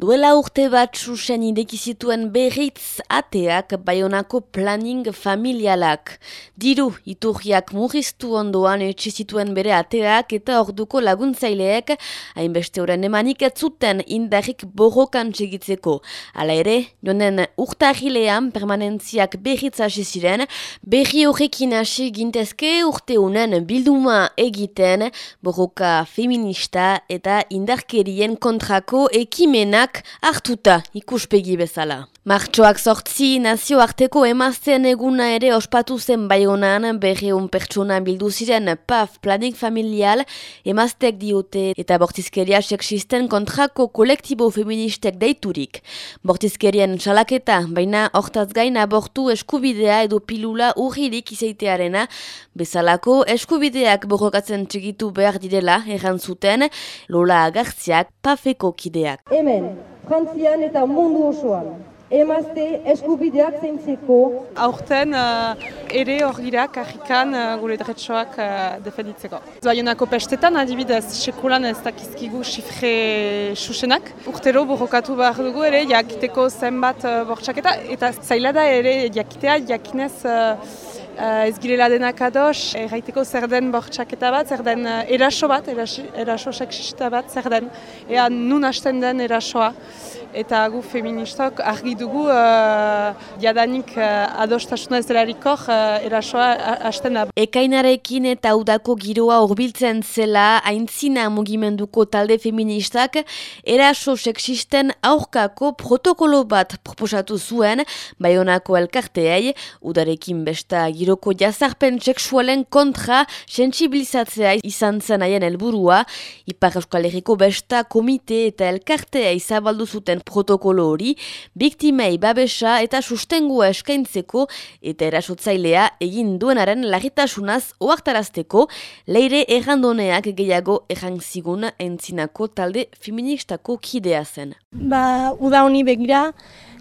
Duela urte bat susen idekizituen berriz ateak baionako planning familialak. Diru iturriak murriztu ondoan etxizituen bere ateak eta orduko laguntzaileek hainbeste horren emanik ez zuten indarrik borrokan txegitzeko. Hala ere, jonen urtahilean permanentziak berriz hasi ziren, berri horrekin hasi gintezke urte unen bilduma egiten borroka feminista eta indarkerien kontrako ekimenak hartuta ikuspegi bezala. Martxoak sortzi nazioarteko emazten eguna ere ospatu zen bai honan berreun pertsona bildu ziren PAF planik familial emaztek diote eta bortizkeria seksisten kontrako kolektibo feministek deiturik. Bortizkerien salaketa, baina hortaz gain abortu eskubidea edo pilula urririk izaitearena, bezalako eskubideak borrokatzen txigitu behar direla errantzuten Lola Agartziak PAFeko kideak. Hemen, Frantzian eta mundu osoan emazte eskubideak zeintzeko. Aurten uh, ere hor gira karrikan uh, gure dretsoak uh, defenditzeko. Zaionako pestetan adibidez, sekulan ez dakizkigu xifre susenak. Urtero borrokatu behar dugu ere jakiteko zenbat uh, bortxaketa eta zaila da ere jakitea jakinez uh, uh, ez girela denak ados, erraiteko zer den bortxaketa bat, zer den uh, eraso bat, eraso, seksista bat, zer den, ea nun hasten den erasoa. Eta gu feministok argi dugu uh, jadanik uh, adostasuna ez delariko uh, erasoa hasten da. Ekainarekin eta udako giroa horbiltzen zela aintzina mugimenduko talde feministak eraso seksisten aurkako protokolo bat proposatu zuen baionako elkarteei udarekin besta giroko jazarpen seksualen kontra sensibilizatzea izan zen haien helburua Ipar Euskal Herriko besta komite eta elkartea izabaldu zuten protokolo hori, biktimei babesa eta sustengua eskaintzeko eta erasotzailea egin duenaren larritasunaz oaktarazteko, leire errandoneak gehiago errantzigun entzinako talde feministako kidea zen. Ba, uda honi begira,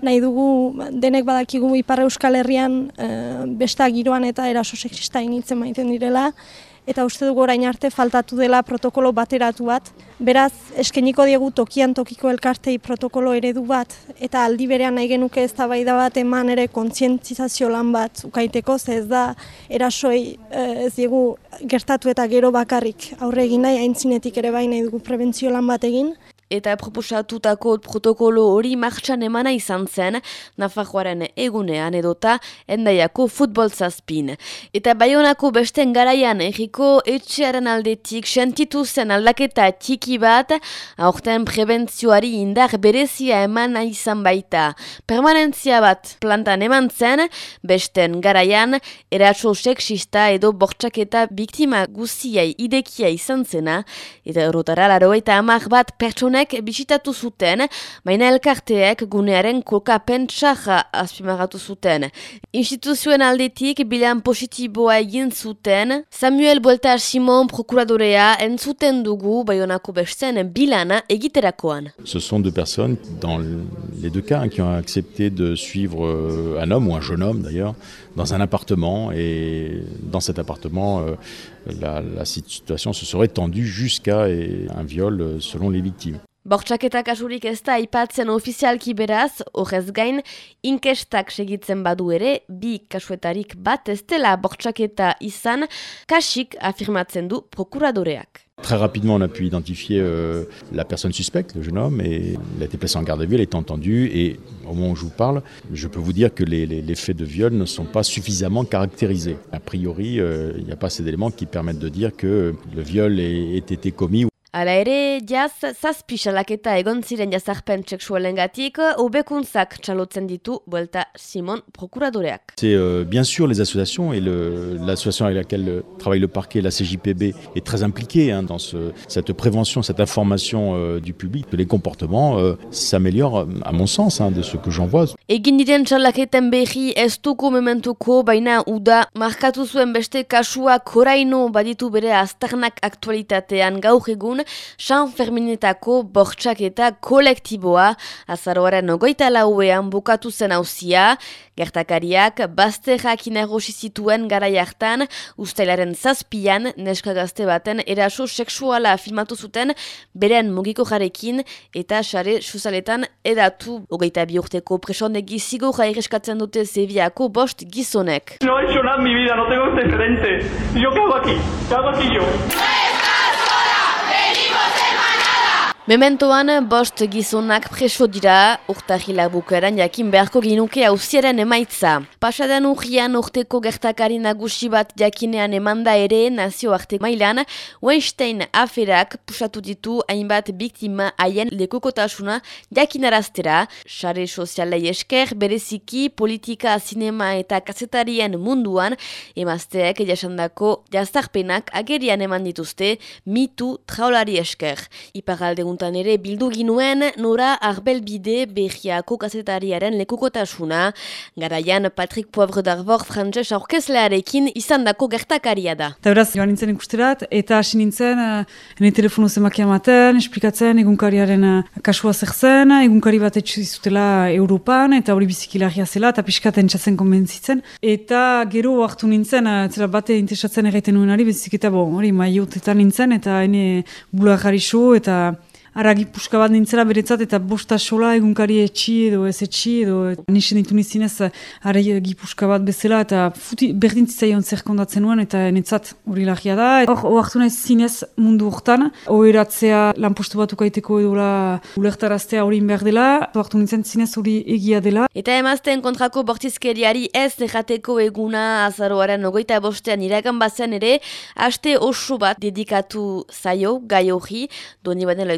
nahi dugu denek badakigu Ipar Euskal Herrian e, besta giroan eta eraso sexista initzen maiten direla, eta uste dugu orain arte faltatu dela protokolo bateratu bat. Beraz, eskeniko diegu tokian tokiko elkartei protokolo eredu bat, eta aldi berean nahi genuke ez bat eman ere kontzientzizazio lan bat ukaiteko, ze ez da erasoi eh, ez diegu gertatu eta gero bakarrik aurre egin nahi, aintzinetik ere bai nahi dugu prebentzio lan bat egin eta proposatutako protokolo hori martxan emana izan zen Nafarroaren egunean edota endaiako futbol zazpin. Eta baionako besten garaian erriko etxearen aldetik sentitu zen aldaketa txiki bat aurten prebentzioari indar berezia emana izan baita. Permanentzia bat plantan eman zen, besten garaian eratxo seksista edo bortxaketa biktima guziai idekia izan zena, eta erotara laro eta amak bat pertsona Samuel Simon dugu bilana. Ce sont deux personnes, dans les deux cas, qui ont accepté de suivre euh, un homme, ou un jeune homme d'ailleurs, dans un appartement, et dans cet appartement, euh, la, situation se serait tendue jusqu'à un viol euh, selon les victimes. Bortxaketa kasurik ez da aipatzen ofizialki beraz, horrez gain, inkestak segitzen badu bi kasuetarik bat ez dela bortxaketa izan, kasik afirmatzen. Très rapidement, on a pu identifier euh, la personne suspecte, le jeune homme, et il a été placé en garde à vue, elle est entendue, et au moment où je vous parle, je peux vous dire que les, faits de viol ne sont pas suffisamment caractérisés. A priori, euh, il n'y a pas assez d'éléments qui permettent de dire que le viol ait été commis Hala ere, jaz, zazpi salaketa egon ziren jazarpen seksualen gatik, obekuntzak txalotzen ditu, buelta Simon, prokuradoreak. C'est euh, bien sûr les associations, et l'association avec laquelle travaille le parquet, la CJPB, est très impliquée hein, dans ce, cette prévention, cette information euh, du public. Les comportements euh, s'améliorent, à mon sens, hein, de ce que j'en vois. Egin diren txalaketen behi ez duko mementuko, baina uda, markatu zuen beste kasua koraino baditu bere aztarnak aktualitatean gaur egun, egun, San Ferminetako bortxak eta kolektiboa, azaroaren ogoita lauean bukatu zen hauzia, gertakariak bazterrak inagosi zituen gara jartan, ustailaren zazpian, neska gazte baten eraso seksuala filmatu zuten, beren mugiko jarekin eta sare susaletan edatu. Ogeita bi urteko presondegi zigo jaireskatzen dute zebiako bost gizonek. No he hecho nada mi vida, no tengo antecedentes. ¿Yo qué hago aquí? ¿Qué hago aquí yo? Mementoan, bost gizonak preso dira, urtahila bukaran jakin beharko ginuke hauziaren emaitza. Pasadan urrian urteko gertakari nagusi bat jakinean emanda ere nazioarte mailan, Weinstein aferak pusatu ditu hainbat biktima haien lekukotasuna jakinaraztera, sare sozialei esker, bereziki, politika, sinema eta kazetarien munduan, emazteak jasandako jaztarpenak agerian eman dituzte, mitu traulari esker. Iparalde honetan ere bildu ginuen nora arbelbide berriako kazetariaren lekukotasuna. Garaian Patrick Poivre d'Arvor frantses aurkezlearekin izan dako gertakaria da. Eta beraz, joan nintzen ikusterat, eta hasi nintzen, uh, ene telefono zemakia maten, esplikatzen egunkariaren uh, kasua zer zen, egunkari bat etxizutela Europan, eta hori bizikilagia zela, eta pixkaten txatzen konbentzitzen. Eta gero hartu nintzen, uh, zela bate interesatzen erraiten nuen ari, bezik eta bo, hori maiotetan nintzen, eta ene bularri eta aragi puska bat nintzela beretzat eta bosta sola egunkari etxi edo ez etxi edo nixen ditu nizinez aragi puska bat bezala eta futi berdintzitzaion zer kondatzen nuen eta netzat hori lagia da. Hor, oartu nahi zinez mundu hortan, oheratzea lanpostu bat ukaiteko edo la ulertaraztea hori behar dela, oartu nintzen zinez hori egia dela. Eta emazten kontrako bortizkeriari ez dejateko eguna azaroaren ogoita bostean iragan bazen ere, haste oso bat dedikatu zaio, gai hori, doni banela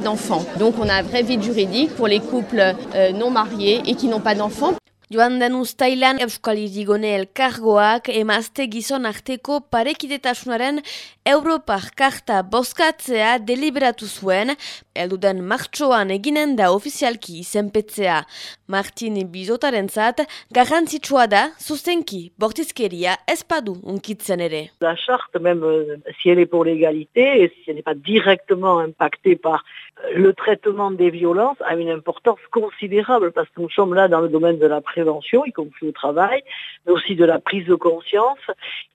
d'enfants. Donc on a un vrai vide juridique pour les couples euh, non mariés et qui n'ont pas d'enfants. Elduden martxoan eginen da ofizialki izenpetzea. Martin Bizotaren zat, garrantzitsua da, zuzenki, bortizkeria espadu unkitzen ere. La charte, même euh, si elle est pour l'égalité, et si elle n'est pas directement impactée par le traitement des violences, a une importance considérable, parce que nous sommes là dans le domaine de la prévention, y compris au travail, mais aussi de la prise de conscience.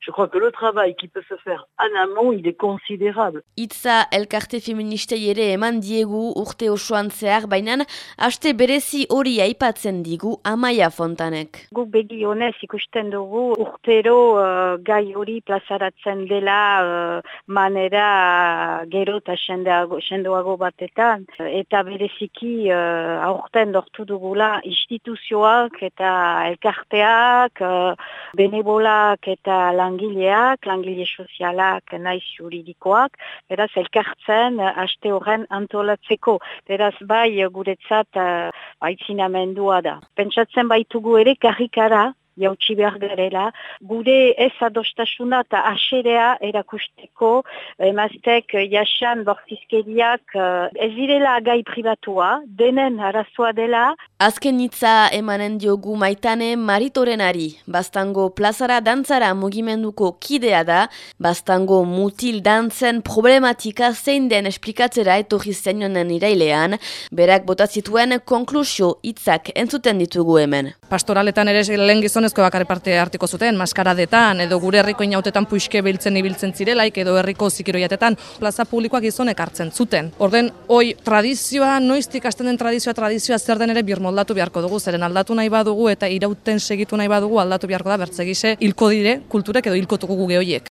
Je crois que le travail qui peut se faire en amont, il est considérable. Itza elkarte feministei ere eman diegu urte osoan zehar, baina haste berezi hori aipatzen digu Amaia Fontanek. Gu begi honez ikusten dugu urtero uh, gai hori plazaratzen dela uh, manera uh, gero eta sendoago batetan. Eta bereziki uh, aurten dortu dugula instituzioak eta elkarteak, uh, benebolak eta langileak, langile sozialak naiz juridikoak, beraz elkartzen haste horren antolatzeko. Beraz bai guretzat uh, aitzinamendua da. Pentsatzen baitugu ere karrikara jautsi behar garela, gure ez adostasuna eta aserea erakusteko emaztek jasan bortizkeriak ez direla gai privatua, denen arazoa dela. Azken hitza emanen diogu maitane maritorenari, bastango plazara dantzara mugimenduko kidea da, bastango mutil dantzen problematika zein den esplikatzera etorri zenionen irailean, berak botazituen konklusio hitzak entzuten ditugu hemen. Pastoraletan ere lehen gizon gizonezko bakar parte hartiko zuten, maskaradetan, edo gure herriko inautetan puiske biltzen ibiltzen zirelaik, edo herriko zikiroiatetan, plaza publikoak gizonek hartzen zuten. Orden, oi, tradizioa, noiztik hasten den tradizioa, tradizioa zer den ere birmoldatu beharko dugu, zeren aldatu nahi badugu eta irauten segitu nahi badugu aldatu beharko da bertzegise hilko dire kulturek edo hilkotuko gehoiek.